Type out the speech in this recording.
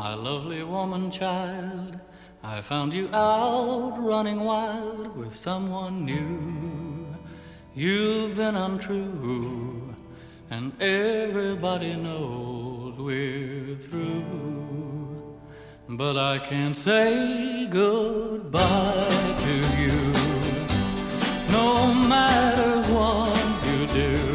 my lovely woman child. I found you out running wild with someone new. You've been untrue, and everybody knows we're through. But I can't say goodbye to you, no matter what you do.